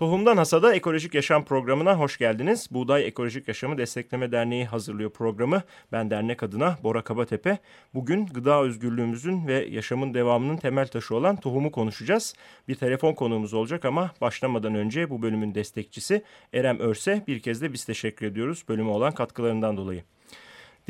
Tohumdan Hasada Ekolojik Yaşam programına hoş geldiniz. Buğday Ekolojik Yaşamı Destekleme Derneği hazırlıyor programı. Ben dernek adına Bora Kabatepe. Bugün gıda özgürlüğümüzün ve yaşamın devamının temel taşı olan tohumu konuşacağız. Bir telefon konuğumuz olacak ama başlamadan önce bu bölümün destekçisi Erem Örse bir kez de biz teşekkür ediyoruz bölüme olan katkılarından dolayı.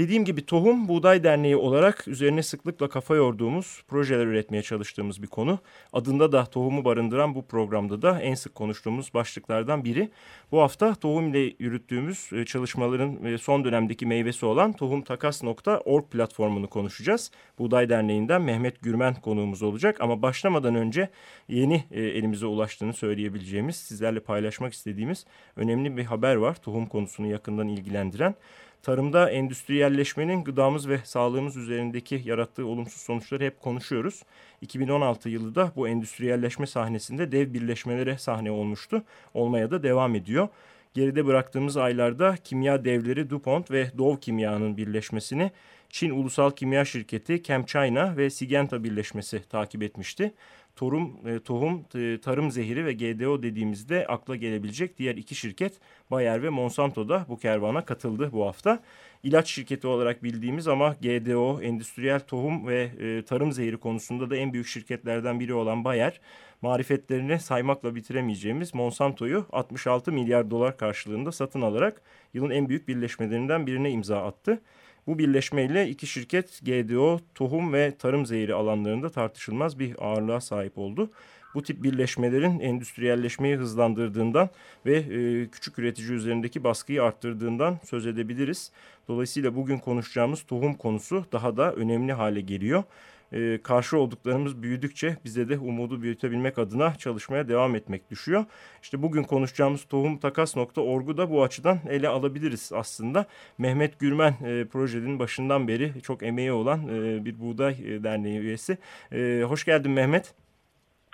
Dediğim gibi Tohum Buğday Derneği olarak üzerine sıklıkla kafa yorduğumuz, projeler üretmeye çalıştığımız bir konu. Adında da tohumu barındıran bu programda da en sık konuştuğumuz başlıklardan biri. Bu hafta tohum ile yürüttüğümüz e, çalışmaların son dönemdeki meyvesi olan tohumtakas.org platformunu konuşacağız. Buğday Derneği'nden Mehmet Gürmen konuğumuz olacak ama başlamadan önce yeni e, elimize ulaştığını söyleyebileceğimiz, sizlerle paylaşmak istediğimiz önemli bir haber var. Tohum konusunu yakından ilgilendiren tarımda endüstriyelleşmenin gıdamız ve sağlığımız üzerindeki yarattığı olumsuz sonuçları hep konuşuyoruz. 2016 yılı da bu endüstriyelleşme sahnesinde dev birleşmelere sahne olmuştu. Olmaya da devam ediyor. Geride bıraktığımız aylarda kimya devleri DuPont ve Dow Kimya'nın birleşmesini Çin Ulusal Kimya Şirketi ChemChina ve Sigenta birleşmesi takip etmişti tohum, e, tohum e, tarım zehiri ve GDO dediğimizde akla gelebilecek diğer iki şirket Bayer ve Monsanto da bu kervana katıldı bu hafta. İlaç şirketi olarak bildiğimiz ama GDO, endüstriyel tohum ve e, tarım zehiri konusunda da en büyük şirketlerden biri olan Bayer, marifetlerini saymakla bitiremeyeceğimiz Monsanto'yu 66 milyar dolar karşılığında satın alarak yılın en büyük birleşmelerinden birine imza attı. Bu birleşmeyle iki şirket GDO, tohum ve tarım zehri alanlarında tartışılmaz bir ağırlığa sahip oldu. Bu tip birleşmelerin endüstriyelleşmeyi hızlandırdığından ve e, küçük üretici üzerindeki baskıyı arttırdığından söz edebiliriz. Dolayısıyla bugün konuşacağımız tohum konusu daha da önemli hale geliyor e, karşı olduklarımız büyüdükçe bize de umudu büyütebilmek adına çalışmaya devam etmek düşüyor. İşte bugün konuşacağımız tohumtakas.org'u da bu açıdan ele alabiliriz aslında. Mehmet Gürmen e, projenin başından beri çok emeği olan e, bir buğday e, derneği üyesi. E, hoş geldin Mehmet.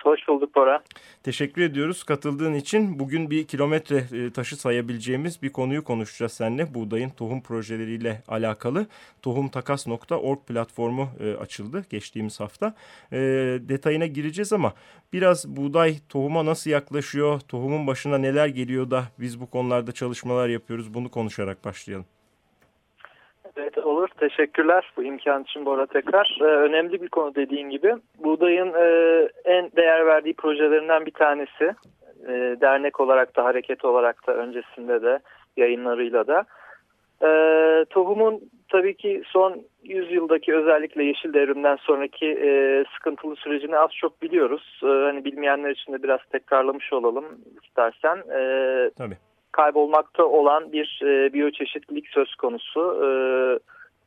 Hoş bulduk Bora. Teşekkür ediyoruz katıldığın için. Bugün bir kilometre e, taşı sayabileceğimiz bir konuyu konuşacağız seninle. Buğdayın tohum projeleriyle alakalı. Tohumtakas.org platformu e, açıldı geçtiğimiz hafta. E, detayına gireceğiz ama biraz buğday tohuma nasıl yaklaşıyor, tohumun başına neler geliyor da biz bu konularda çalışmalar yapıyoruz bunu konuşarak başlayalım. Evet olur. Teşekkürler bu imkan için Bora tekrar. Ee, önemli bir konu dediğin gibi. Buğday'ın e, en değer verdiği projelerinden bir tanesi. E, dernek olarak da hareket olarak da öncesinde de yayınlarıyla da. E, tohumun tabii ki son yüzyıldaki özellikle yeşil devrimden sonraki e, sıkıntılı sürecini az çok biliyoruz. E, hani bilmeyenler için de biraz tekrarlamış olalım istersen. E, tabii kaybolmakta olan bir e, biyoçeşitlilik söz konusu. E,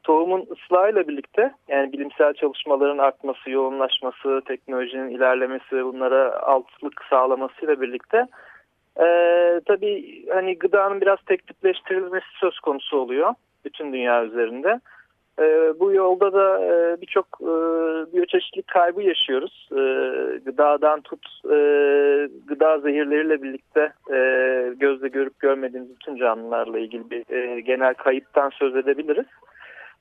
tohumun ıslahıyla birlikte yani bilimsel çalışmaların artması, yoğunlaşması, teknolojinin ilerlemesi bunlara altlık sağlamasıyla birlikte e, tabii hani gıdanın biraz tek tipleştirilmesi söz konusu oluyor bütün dünya üzerinde. E, bu yolda da e, birçok e, biyoçeşitlik kaybı yaşıyoruz. E, gıdadan tut e, gıda zehirleriyle birlikte e, gözle görüp görmediğimiz bütün canlılarla ilgili bir e, genel kayıptan söz edebiliriz.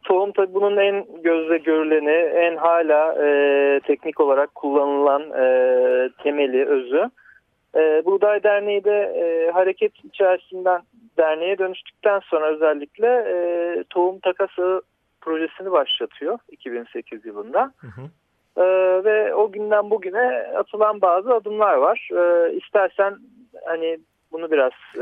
Tohum tabi bunun en gözle görüleni, en hala e, teknik olarak kullanılan e, temeli, özü. E, Buğday Derneği de e, hareket içerisinden derneğe dönüştükten sonra özellikle e, tohum takası projesini başlatıyor 2008 yılında. Hı hı. Ee, ve o günden bugüne atılan bazı adımlar var. Ee, istersen hani bunu biraz... E,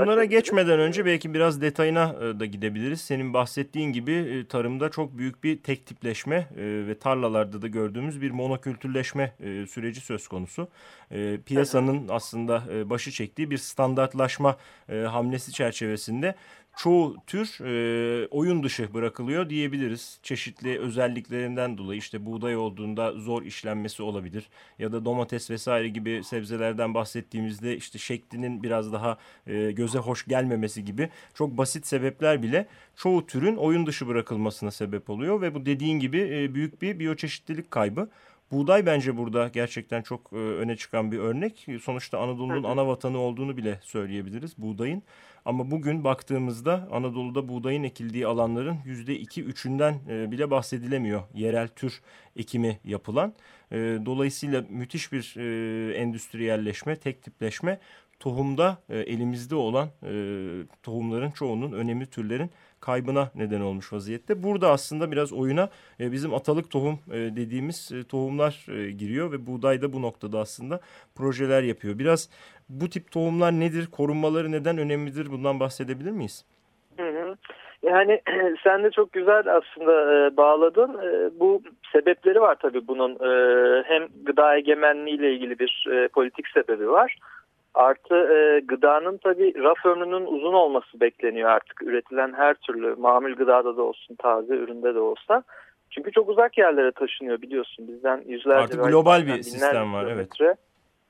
Bunlara geçmeden önce belki biraz detayına e, da gidebiliriz. Senin bahsettiğin gibi e, tarımda çok büyük bir tek tipleşme e, ve tarlalarda da gördüğümüz bir monokültürleşme e, süreci söz konusu. E, piyasanın aslında e, başı çektiği bir standartlaşma e, hamlesi çerçevesinde çoğu tür e, oyun dışı bırakılıyor diyebiliriz. Çeşitli özelliklerinden dolayı işte buğday olduğunda zor işlenmesi olabilir. Ya da domates vesaire gibi sebzelerden bahsettiğimizde işte şeklinin biraz daha e, göze hoş gelmemesi gibi çok basit sebepler bile çoğu türün oyun dışı bırakılmasına sebep oluyor. Ve bu dediğin gibi e, büyük bir biyoçeşitlilik kaybı. Buğday bence burada gerçekten çok e, öne çıkan bir örnek. Sonuçta Anadolu'nun ana vatanı olduğunu bile söyleyebiliriz buğdayın. Ama bugün baktığımızda Anadolu'da buğdayın ekildiği alanların yüzde iki üçünden e, bile bahsedilemiyor. Yerel tür ekimi yapılan. E, dolayısıyla müthiş bir endüstriyelleşme, tek tipleşme tohumda elimizde olan tohumların çoğunun önemli türlerin kaybına neden olmuş vaziyette. Burada aslında biraz oyuna e, bizim atalık tohum e, dediğimiz e, tohumlar e, giriyor ve buğday da bu noktada aslında projeler yapıyor. Biraz bu tip tohumlar nedir, korunmaları neden önemlidir bundan bahsedebilir miyiz? Yani sen de çok güzel aslında e, bağladın. E, bu sebepleri var tabii bunun. E, hem gıda egemenliği ile ilgili bir e, politik sebebi var. Artı e, gıdanın tabii raf ömrünün uzun olması bekleniyor artık. Üretilen her türlü mamül gıdada da olsun, taze üründe de olsa. Çünkü çok uzak yerlere taşınıyor biliyorsun. Bizden yüzlerce... Artık global bir sistem var, evet.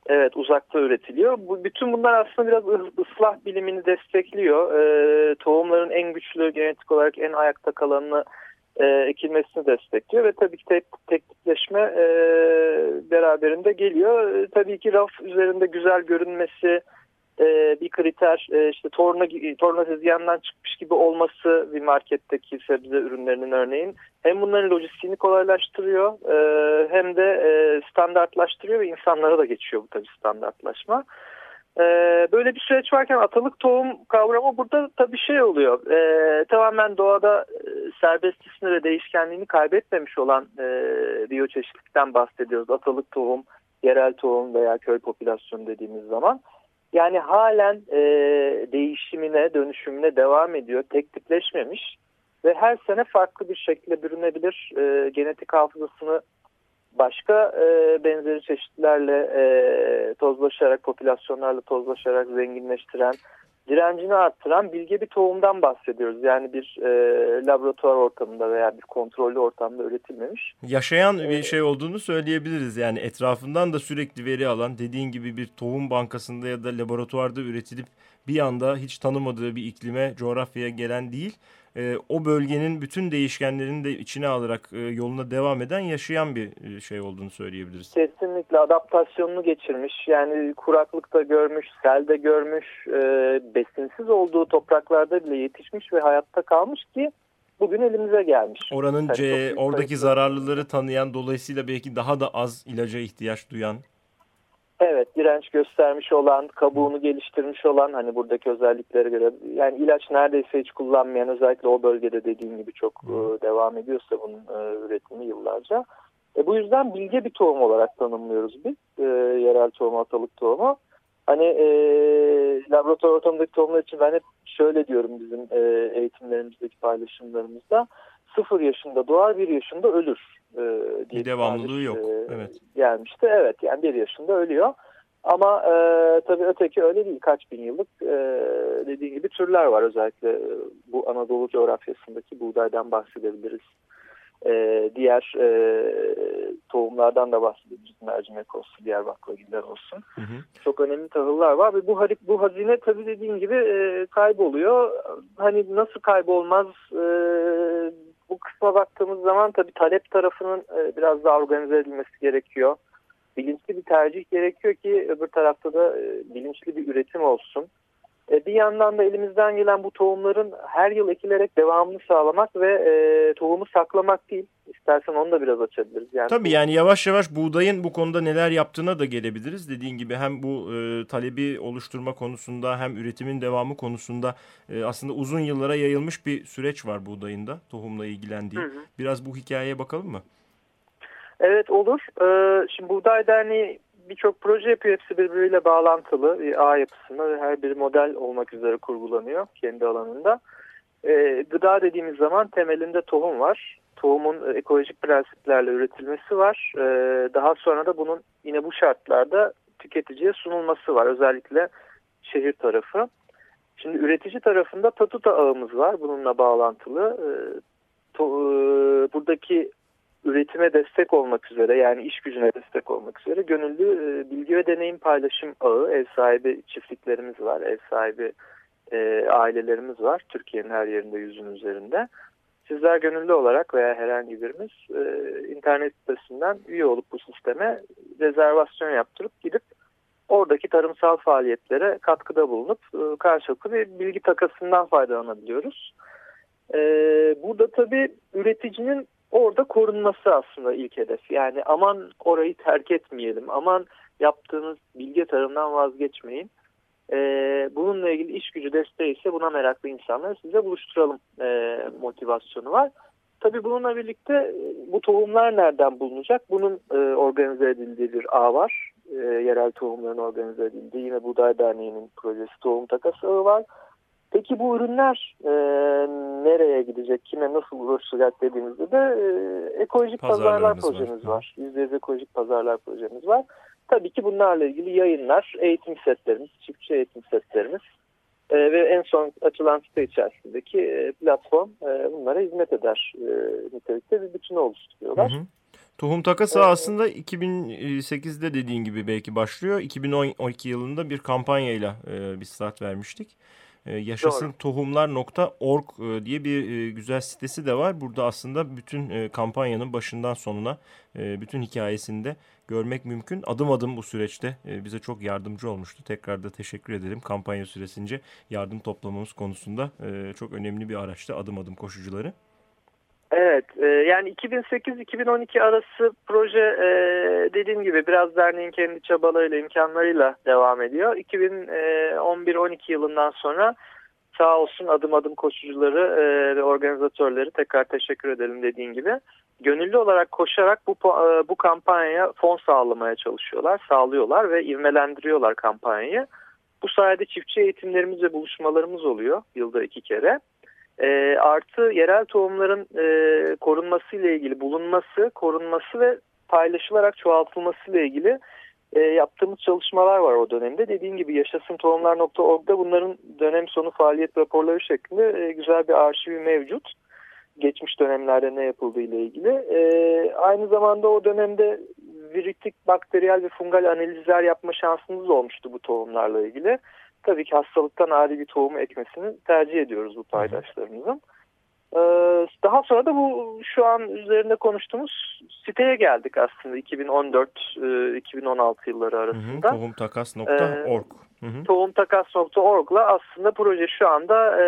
Evet uzakta üretiliyor. Bu, bütün bunlar aslında biraz ıslah bilimini destekliyor. E, tohumların en güçlü genetik olarak en ayakta kalanını e, ekilmesini destekliyor ve tabii ki tek, teknikleşme e, beraberinde geliyor. E, tabii ki raf üzerinde güzel görünmesi e, bir kriter. E, işte torna torna tezgahından çıkmış gibi olması bir marketteki sebze ürünlerinin örneğin hem bunların lojistiğini kolaylaştırıyor e, hem de e, standartlaştırıyor ve insanlara da geçiyor bu tabii standartlaşma. Ee, böyle bir süreç varken atalık tohum kavramı burada tabii şey oluyor. Ee, tamamen doğada e, serbestisini ve değişkenliğini kaybetmemiş olan e, biyoçeşitlikten bahsediyoruz. Atalık tohum, yerel tohum veya köy popülasyonu dediğimiz zaman. Yani halen e, değişimine, dönüşümüne devam ediyor. Tek tipleşmemiş ve her sene farklı bir şekilde bürünebilir. E, genetik hafızasını başka e, benzeri çeşitlerle e, tozlaşarak, popülasyonlarla tozlaşarak zenginleştiren, direncini arttıran bilge bir tohumdan bahsediyoruz. Yani bir e, laboratuvar ortamında veya bir kontrollü ortamda üretilmemiş. Yaşayan bir ee, şey olduğunu söyleyebiliriz. Yani etrafından da sürekli veri alan, dediğin gibi bir tohum bankasında ya da laboratuvarda üretilip bir anda hiç tanımadığı bir iklime, coğrafyaya gelen değil e, o bölgenin bütün değişkenlerini de içine alarak e, yoluna devam eden yaşayan bir e, şey olduğunu söyleyebiliriz. Kesinlikle adaptasyonunu geçirmiş. Yani kuraklıkta görmüş, selde görmüş, e, besinsiz olduğu topraklarda bile yetişmiş ve hayatta kalmış ki bugün elimize gelmiş. Oranın C, oradaki zararlıları tanıyan dolayısıyla belki daha da az ilaca ihtiyaç duyan Evet direnç göstermiş olan, kabuğunu geliştirmiş olan hani buradaki özelliklere göre yani ilaç neredeyse hiç kullanmayan özellikle o bölgede dediğim gibi çok e, devam ediyorsa bunun e, üretimi yıllarca. E, bu yüzden bilge bir tohum olarak tanımlıyoruz biz e, yerel tohum, atalık tohumu. Hani e, laboratuvar ortamındaki tohumlar için ben hep şöyle diyorum bizim e, eğitimlerimizdeki paylaşımlarımızda. Sıfır yaşında doğar, bir yaşında ölür. E, diye bir devamlılığı yok. E, evet. Gelmişti. Evet yani bir yaşında ölüyor. Ama e, tabii öteki öyle değil. Kaç bin yıllık e, dediğin gibi türler var. Özellikle bu Anadolu coğrafyasındaki buğdaydan bahsedebiliriz. E, diğer e, tohumlardan da bahsedebiliriz. Mercimek olsun, diğer baklagiller olsun. Hı hı. Çok önemli tahıllar var ve bu, bu hazine tabii dediğin gibi e, kayboluyor. Hani nasıl kaybolmaz e, bu kısma baktığımız zaman tabii talep tarafının e, biraz daha organize edilmesi gerekiyor. Bilinçli bir tercih gerekiyor ki öbür tarafta da e, bilinçli bir üretim olsun. E, bir yandan da elimizden gelen bu tohumların her yıl ekilerek devamını sağlamak ve e, tohumu saklamak değil. İstersen onu da biraz açabiliriz. Yani Tabii yani yavaş yavaş buğdayın bu konuda neler yaptığına da gelebiliriz. Dediğin gibi hem bu e, talebi oluşturma konusunda hem üretimin devamı konusunda e, aslında uzun yıllara yayılmış bir süreç var buğdayın da tohumla ilgilendiği. Hı hı. Biraz bu hikayeye bakalım mı? Evet olur. Ee, şimdi Buğday Derneği birçok proje yapıyor. Hepsi birbiriyle bağlantılı bir ağ yapısında ve her biri model olmak üzere kurgulanıyor kendi alanında. E, gıda dediğimiz zaman temelinde tohum var. Tohumun ekolojik prensiplerle üretilmesi var. E, daha sonra da bunun yine bu şartlarda tüketiciye sunulması var. Özellikle şehir tarafı. Şimdi üretici tarafında Tatuta ağımız var bununla bağlantılı. E, to, e, buradaki üretime destek olmak üzere yani iş gücüne destek olmak üzere gönüllü e, bilgi ve deneyim paylaşım ağı ev sahibi çiftliklerimiz var ev sahibi e, ailelerimiz var Türkiye'nin her yerinde yüzün üzerinde sizler gönüllü olarak veya herhangi birimiz e, internet sitesinden üye olup bu sisteme rezervasyon yaptırıp gidip oradaki tarımsal faaliyetlere katkıda bulunup e, karşılıklı bir bilgi takasından faydalanabiliyoruz. Burada tabii üreticinin orada korunması aslında ilk hedef. Yani aman orayı terk etmeyelim, aman yaptığınız bilgi tarımdan vazgeçmeyin. E, bununla ilgili iş gücü desteği ise buna meraklı insanları size buluşturalım e, motivasyonu var. Tabii bununla birlikte e, bu tohumlar nereden bulunacak? Bunun e, organize edildiği bir ağ var. Yerel tohumların organize edildiği yine Buğday Derneği'nin projesi Tohum Takas Ağı var. Peki bu ürünler e, nereye gidecek, kime nasıl ulaşacak dediğimizde de e, ekolojik pazarlar projemiz var. Yüzde yüz ekolojik pazarlar projemiz var. Tabii ki bunlarla ilgili yayınlar, eğitim setlerimiz, çiftçi eğitim setlerimiz e, ve en son açılan site içerisindeki e, platform e, bunlara hizmet eder e, nitelikte bir bütünü oluşturuyorlar. Hı hı. Tohum takası evet. aslında 2008'de dediğin gibi belki başlıyor. 2012 yılında bir kampanyayla e, bir start vermiştik. E, yaşasıntohumlar.org e, diye bir e, güzel sitesi de var. Burada aslında bütün e, kampanyanın başından sonuna bütün hikayesinde görmek mümkün. Adım adım bu süreçte bize çok yardımcı olmuştu. Tekrar da teşekkür ederim. Kampanya süresince yardım toplamamız konusunda çok önemli bir araçtı adım adım koşucuları. Evet e, yani 2008-2012 arası proje e, dediğim gibi biraz derneğin kendi çabalarıyla imkanlarıyla devam ediyor. 2011-12 yılından sonra sağ olsun adım adım koşucuları e, ve organizatörleri tekrar teşekkür edelim dediğin gibi. Gönüllü olarak koşarak bu, bu kampanyaya fon sağlamaya çalışıyorlar, sağlıyorlar ve ivmelendiriyorlar kampanyayı. Bu sayede çiftçi eğitimlerimiz ve buluşmalarımız oluyor yılda iki kere. E, artı yerel tohumların e, korunması ile ilgili bulunması, korunması ve paylaşılarak çoğaltılması ile ilgili e, yaptığımız çalışmalar var o dönemde. Dediğim gibi yaşasıntohumlar.org'da bunların dönem sonu faaliyet raporları şeklinde e, güzel bir arşivi mevcut. Geçmiş dönemlerde ne yapıldığı ile ilgili. E, aynı zamanda o dönemde viritik, bakteriyel ve fungal analizler yapma şansımız olmuştu bu tohumlarla ilgili tabii ki hastalıktan ari bir tohumu ekmesini tercih ediyoruz bu paydaşlarımızın. Ee, daha sonra da bu şu an üzerinde konuştuğumuz siteye geldik aslında 2014-2016 e, yılları arasında. Tohumtakas.org ee, Tohumtakas.org'la aslında proje şu anda e,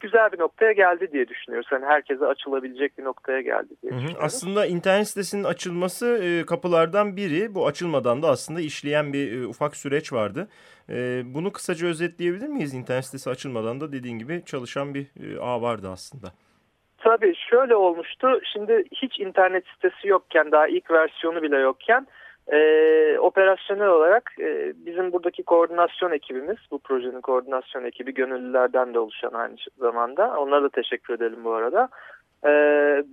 güzel bir noktaya geldi diye düşünüyoruz. Yani herkese açılabilecek bir noktaya geldi diye hı hı. Aslında internet sitesinin açılması e, kapılardan biri. Bu açılmadan da aslında işleyen bir e, ufak süreç vardı. E, bunu kısaca özetleyebilir miyiz? İnternet sitesi açılmadan da dediğin gibi çalışan bir e, ağ vardı aslında. Tabii şöyle olmuştu. Şimdi hiç internet sitesi yokken daha ilk versiyonu bile yokken e, operasyonel olarak e, bizim buradaki koordinasyon ekibimiz, bu projenin koordinasyon ekibi gönüllülerden de oluşan aynı zamanda. Onlara da teşekkür edelim bu arada. E,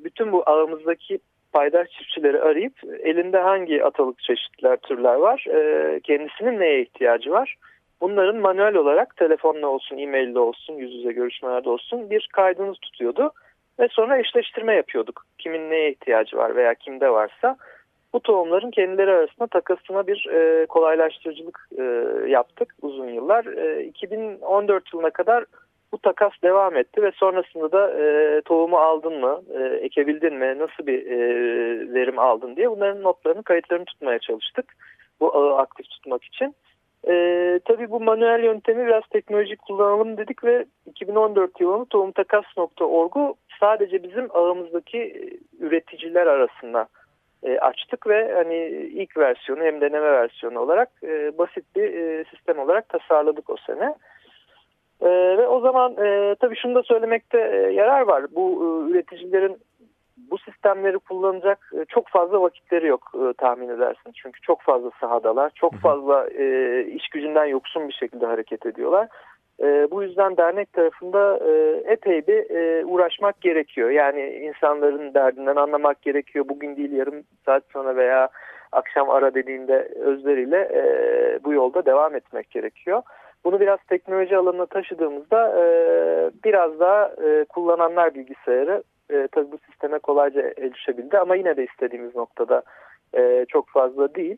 bütün bu ağımızdaki paydaş çiftçileri arayıp elinde hangi atalık çeşitler, türler var, e, kendisinin neye ihtiyacı var. Bunların manuel olarak telefonla olsun, e-mailde olsun, yüz yüze görüşmelerde olsun bir kaydınız tutuyordu. Ve sonra eşleştirme yapıyorduk. Kimin neye ihtiyacı var veya kimde varsa bu tohumların kendileri arasında takasına bir e, kolaylaştırıcılık e, yaptık uzun yıllar. E, 2014 yılına kadar bu takas devam etti ve sonrasında da e, tohumu aldın mı, e, ekebildin mi, nasıl bir e, verim aldın diye bunların notlarını, kayıtlarını tutmaya çalıştık. Bu ağı aktif tutmak için. E, tabii bu manuel yöntemi biraz teknolojik kullanalım dedik ve 2014 yılını tohumtakas.org'u sadece bizim ağımızdaki üreticiler arasında e, açtık ve hani ilk versiyonu hem deneme versiyonu olarak e, basit bir e, sistem olarak tasarladık o sene. E, ve o zaman e, tabii şunu da söylemekte e, yarar var. Bu e, üreticilerin bu sistemleri kullanacak e, çok fazla vakitleri yok e, tahmin edersin. Çünkü çok fazla sahadalar, çok fazla e, iş gücünden yoksun bir şekilde hareket ediyorlar. E, bu yüzden dernek tarafında e, epey bir e, uğraşmak gerekiyor. Yani insanların derdinden anlamak gerekiyor. Bugün değil yarım saat sonra veya akşam ara dediğinde özleriyle e, bu yolda devam etmek gerekiyor. Bunu biraz teknoloji alanına taşıdığımızda e, biraz daha e, kullananlar bilgisayarı e, tabii bu sisteme kolayca erişebildi ama yine de istediğimiz noktada e, çok fazla değil.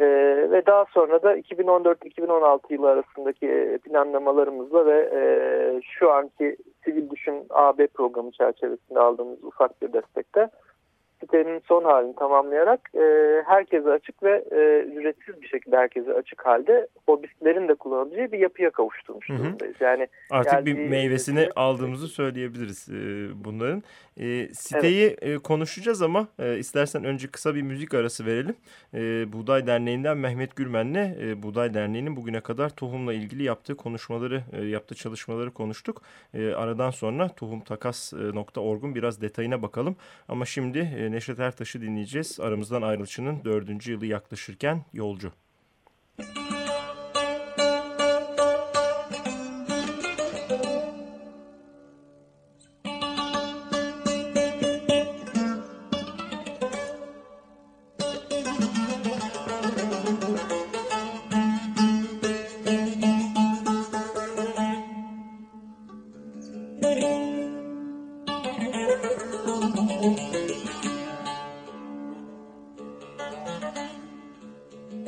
E, ve daha sonra da 2014-2016 yılı arasındaki planlamalarımızla ve e, şu anki Sivil Düşün AB programı çerçevesinde aldığımız ufak bir destekte sitenin son halini tamamlayarak e, herkese açık ve e, ücretsiz bir şekilde herkese açık halde hobistlerin de kullanabileceği bir yapıya kavuşturmuş durumdayız. Yani artık bir mevesini aldığımızı söyleyebiliriz e, bunların. E, siteyi evet. e, konuşacağız ama e, istersen önce kısa bir müzik arası verelim. E, Buğday Derneği'nden Mehmet Gürmen'le e, Buğday Derneği'nin bugüne kadar tohumla ilgili yaptığı konuşmaları, e, yaptığı çalışmaları konuştuk. E, aradan sonra tohumtakas.org'un biraz detayına bakalım. Ama şimdi e, Neşet Ertaş'ı dinleyeceğiz. Aramızdan ayrılışının dördüncü yılı yaklaşırken Yolcu. Müzik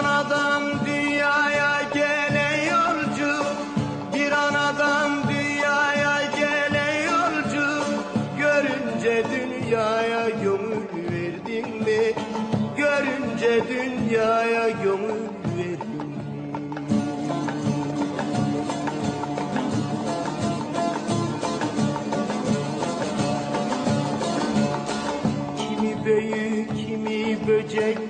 anadan dünyaya gele yolcu Bir anadan dünyaya gele yolcu Görünce dünyaya gömül verdin mi? Görünce dünyaya gömül verdin? Kimi büyük, kimi böcek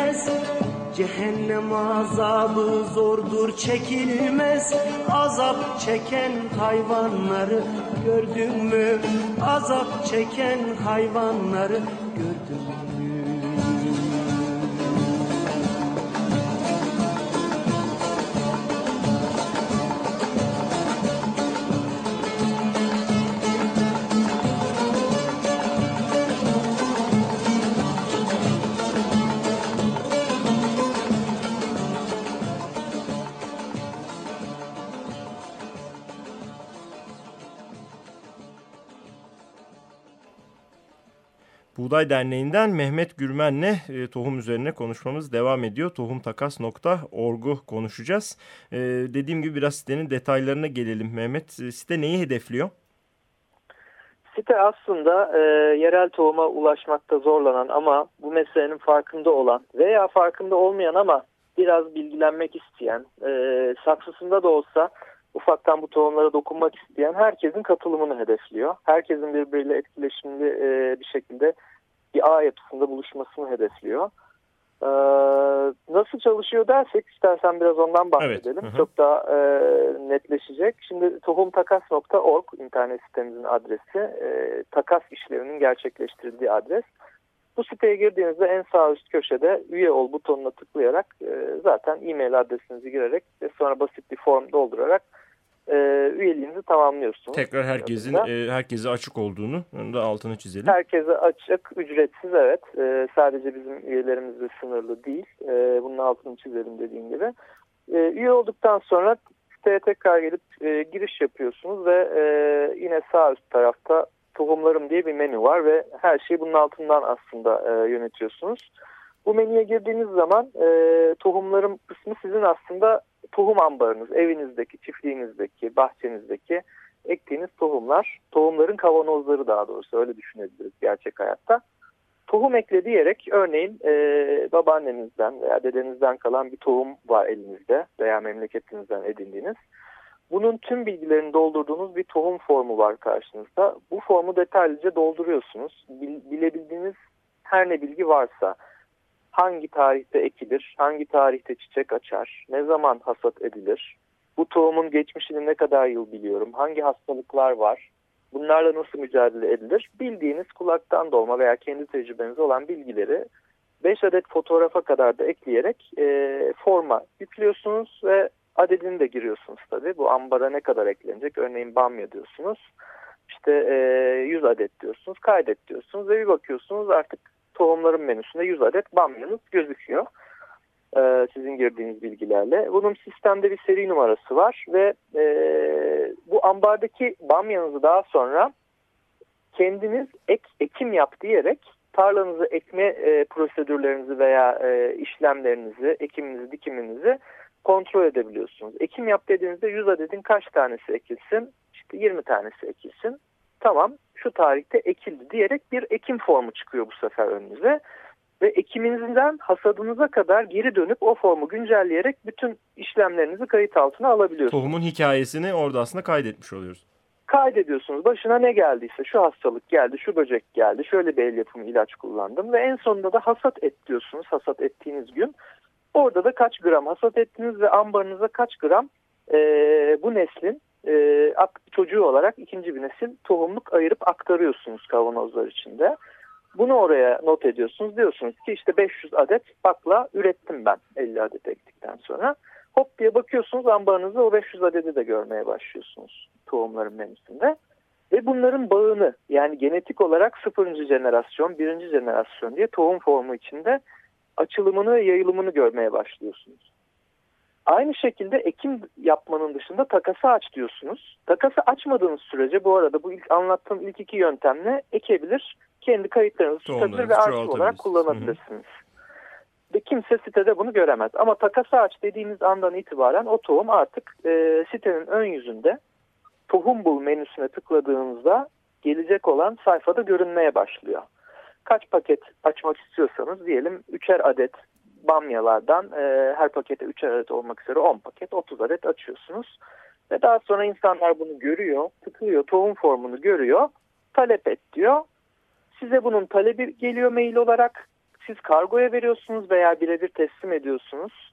çekilmez Cehennem azabı zordur çekilmez Azap çeken hayvanları gördün mü? Azap çeken hayvanları gördün mü? Buğday Derneği'nden Mehmet Gürmen'le e, tohum üzerine konuşmamız devam ediyor. Tohumtakas.org'u konuşacağız. E, dediğim gibi biraz sitenin detaylarına gelelim Mehmet. E, site neyi hedefliyor? Site aslında e, yerel tohuma ulaşmakta zorlanan ama bu meselenin farkında olan veya farkında olmayan ama biraz bilgilenmek isteyen, e, saksısında da olsa ufaktan bu tohumlara dokunmak isteyen herkesin katılımını hedefliyor. Herkesin birbiriyle etkileşimli e, bir şekilde bir ağ yapısında buluşmasını hedefliyor. Ee, nasıl çalışıyor dersek istersen biraz ondan bahsedelim. Evet, hı hı. Çok daha e, netleşecek. Şimdi tohumtakas.org internet sitemizin adresi. E, takas işleminin gerçekleştirildiği adres. Bu siteye girdiğinizde en sağ üst köşede üye ol butonuna tıklayarak e, zaten e-mail adresinizi girerek ve sonra basit bir form doldurarak e, üyeliğinizi tamamlıyorsunuz. Tekrar herkesin e, herkese açık olduğunu onu da altını çizelim. Herkese açık, ücretsiz evet. Ee, sadece bizim üyelerimizle sınırlı değil. Ee, bunun altını çizelim dediğim gibi. Ee, üye olduktan sonra siteye tekrar gelip e, giriş yapıyorsunuz ve e, yine sağ üst tarafta tohumlarım diye bir menü var ve her şeyi bunun altından aslında e, yönetiyorsunuz. Bu menüye girdiğiniz zaman e, tohumlarım kısmı sizin aslında tohum ambarınız, evinizdeki, çiftliğinizdeki, bahçenizdeki ektiğiniz tohumlar, tohumların kavanozları daha doğrusu öyle düşünebiliriz gerçek hayatta. Tohum ekle diyerek örneğin e, babaannenizden veya dedenizden kalan bir tohum var elinizde veya memleketinizden edindiğiniz. Bunun tüm bilgilerini doldurduğunuz bir tohum formu var karşınızda. Bu formu detaylıca dolduruyorsunuz. Bil- bilebildiğiniz her ne bilgi varsa hangi tarihte ekilir, hangi tarihte çiçek açar, ne zaman hasat edilir, bu tohumun geçmişini ne kadar yıl biliyorum, hangi hastalıklar var, bunlarla nasıl mücadele edilir, bildiğiniz kulaktan dolma veya kendi tecrübenizde olan bilgileri 5 adet fotoğrafa kadar da ekleyerek e, forma yüklüyorsunuz ve adedini de giriyorsunuz tabii. Bu ambara ne kadar eklenecek? Örneğin bamya diyorsunuz. İşte e, 100 adet diyorsunuz, kaydet diyorsunuz ve bir bakıyorsunuz artık tohumların menüsünde 100 adet bamyanız gözüküyor. E, sizin girdiğiniz bilgilerle. Bunun sistemde bir seri numarası var ve e, bu ambardaki bamyanızı daha sonra kendiniz ek, ekim yap diyerek tarlanızı ekme e, prosedürlerinizi veya e, işlemlerinizi, ekiminizi, dikiminizi kontrol edebiliyorsunuz. Ekim yap dediğinizde 100 adetin kaç tanesi ekilsin? İşte 20 tanesi ekilsin. Tamam şu tarihte ekildi diyerek bir ekim formu çıkıyor bu sefer önünüze. Ve ekiminizden hasadınıza kadar geri dönüp o formu güncelleyerek bütün işlemlerinizi kayıt altına alabiliyorsunuz. Tohumun hikayesini orada aslında kaydetmiş oluyoruz. Kaydediyorsunuz. Başına ne geldiyse şu hastalık geldi, şu böcek geldi, şöyle bir el yapımı ilaç kullandım ve en sonunda da hasat et diyorsunuz hasat ettiğiniz gün. Orada da kaç gram hasat ettiniz ve ambarınıza kaç gram e, bu neslin e, çocuğu olarak ikinci bir nesil tohumluk ayırıp aktarıyorsunuz kavanozlar içinde. Bunu oraya not ediyorsunuz. Diyorsunuz ki işte 500 adet bakla ürettim ben 50 adet ektikten sonra. Hop diye bakıyorsunuz ambarınızda o 500 adedi de görmeye başlıyorsunuz tohumların menüsünde. Ve bunların bağını yani genetik olarak sıfırıncı jenerasyon, birinci jenerasyon diye tohum formu içinde açılımını yayılımını görmeye başlıyorsunuz. Aynı şekilde ekim yapmanın dışında takası aç diyorsunuz. Takası açmadığınız sürece bu arada bu ilk anlattığım ilk iki yöntemle ekebilir, kendi kayıtlarınızı tutabilir ve arşiv olarak kullanabilirsiniz. Ve kimse sitede bunu göremez. Ama takası aç dediğiniz andan itibaren o tohum artık e, sitenin ön yüzünde tohum bul menüsüne tıkladığınızda gelecek olan sayfada görünmeye başlıyor. Kaç paket açmak istiyorsanız diyelim 3'er adet bamyalardan e, her pakete 3'er adet olmak üzere 10 paket 30 adet açıyorsunuz. Ve daha sonra insanlar bunu görüyor, tıklıyor, tohum formunu görüyor, talep et diyor. Size bunun talebi geliyor mail olarak. Siz kargoya veriyorsunuz veya birebir teslim ediyorsunuz.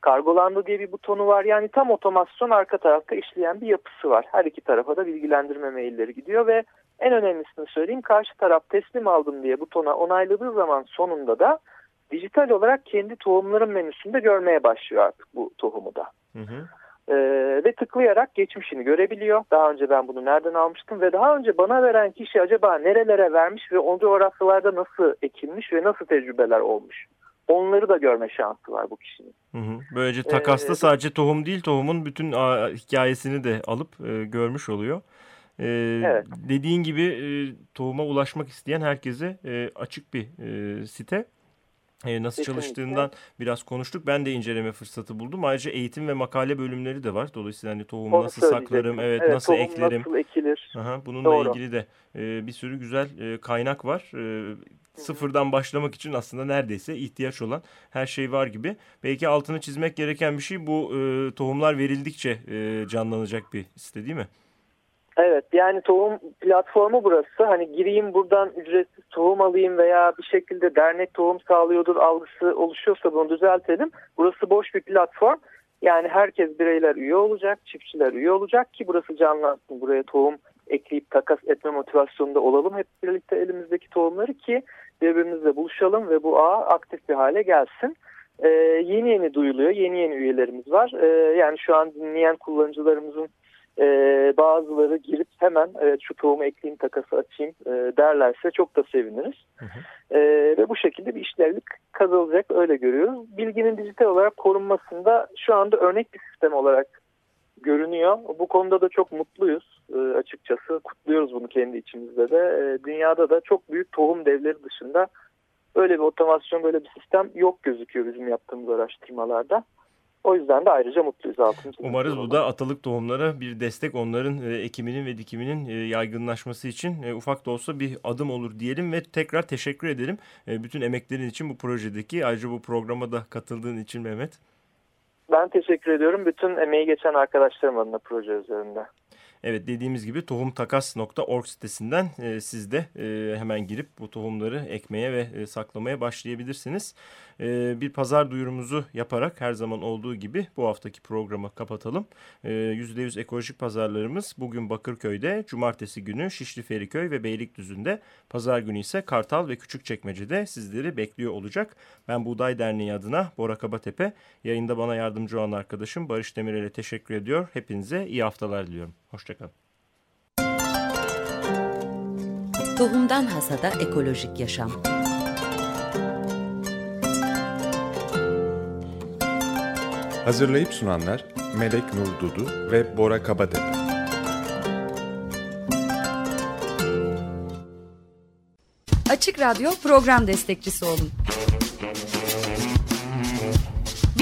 Kargolandı diye bir butonu var. Yani tam otomasyon arka tarafta işleyen bir yapısı var. Her iki tarafa da bilgilendirme mailleri gidiyor ve en önemlisini söyleyeyim karşı taraf teslim aldım diye butona onayladığı zaman sonunda da dijital olarak kendi tohumların menüsünde görmeye başlıyor artık bu tohumu da. Hı hı. Ee, ve tıklayarak geçmişini görebiliyor. Daha önce ben bunu nereden almıştım ve daha önce bana veren kişi acaba nerelere vermiş ve o coğrafyalarda nasıl ekilmiş ve nasıl tecrübeler olmuş. Onları da görme şansı var bu kişinin. Hı hı. Böylece takasta ee, sadece tohum değil tohumun bütün hikayesini de alıp e, görmüş oluyor. Ee, evet. Dediğin gibi e, tohuma ulaşmak isteyen herkese e, açık bir e, site. E, nasıl Kesinlikle. çalıştığından biraz konuştuk. Ben de inceleme fırsatı buldum. Ayrıca eğitim ve makale bölümleri de var. Dolayısıyla hani tohum Onu nasıl saklarım, evet, evet nasıl tohum eklerim. nasıl ekilir. Aha, bununla Doğru. ilgili de e, bir sürü güzel e, kaynak var. E, sıfırdan başlamak için aslında neredeyse ihtiyaç olan her şey var gibi. Belki altını çizmek gereken bir şey bu e, tohumlar verildikçe e, canlanacak bir site değil mi? Evet yani tohum platformu burası. Hani gireyim buradan ücretsiz tohum alayım veya bir şekilde dernek tohum sağlıyordur algısı oluşuyorsa bunu düzeltelim. Burası boş bir platform. Yani herkes bireyler üye olacak, çiftçiler üye olacak ki burası canlansın. Buraya tohum ekleyip takas etme motivasyonunda olalım hep birlikte elimizdeki tohumları ki birbirimizle buluşalım ve bu ağ aktif bir hale gelsin. Ee, yeni yeni duyuluyor, yeni yeni üyelerimiz var. Ee, yani şu an dinleyen kullanıcılarımızın e, bazıları girip hemen evet, şu tohumu ekleyeyim takası açayım e, derlerse çok da seviniriz. Hı hı. E, ve bu şekilde bir işlevlik kazanılacak öyle görüyoruz. Bilginin dijital olarak korunmasında şu anda örnek bir sistem olarak görünüyor. Bu konuda da çok mutluyuz e, açıkçası. Kutluyoruz bunu kendi içimizde de. E, dünyada da çok büyük tohum devleri dışında böyle bir otomasyon, böyle bir sistem yok gözüküyor bizim yaptığımız araştırmalarda. O yüzden de ayrıca mutluyuz. Umarız bu da atalık tohumlara bir destek onların e, ekiminin ve dikiminin e, yaygınlaşması için e, ufak da olsa bir adım olur diyelim ve tekrar teşekkür edelim. E, bütün emeklerin için bu projedeki ayrıca bu programa da katıldığın için Mehmet. Ben teşekkür ediyorum bütün emeği geçen arkadaşlarım adına proje üzerinde. Evet dediğimiz gibi tohumtakas.org sitesinden e, siz de e, hemen girip bu tohumları ekmeye ve e, saklamaya başlayabilirsiniz. E, bir pazar duyurumuzu yaparak her zaman olduğu gibi bu haftaki programı kapatalım. E, %100 ekolojik pazarlarımız bugün Bakırköy'de, cumartesi günü Şişli Feriköy ve Beylikdüzü'nde, pazar günü ise Kartal ve Küçükçekmece'de sizleri bekliyor olacak. Ben Buğday Derneği adına Bora Kabatepe, yayında bana yardımcı olan arkadaşım Barış Demirel'e teşekkür ediyor. Hepinize iyi haftalar diliyorum. Hoşçakalın. Tohumdan Hasada Ekolojik Yaşam Hazırlayıp sunanlar Melek Nur Dudu ve Bora Kabatepe. Açık Radyo program destekçisi olun.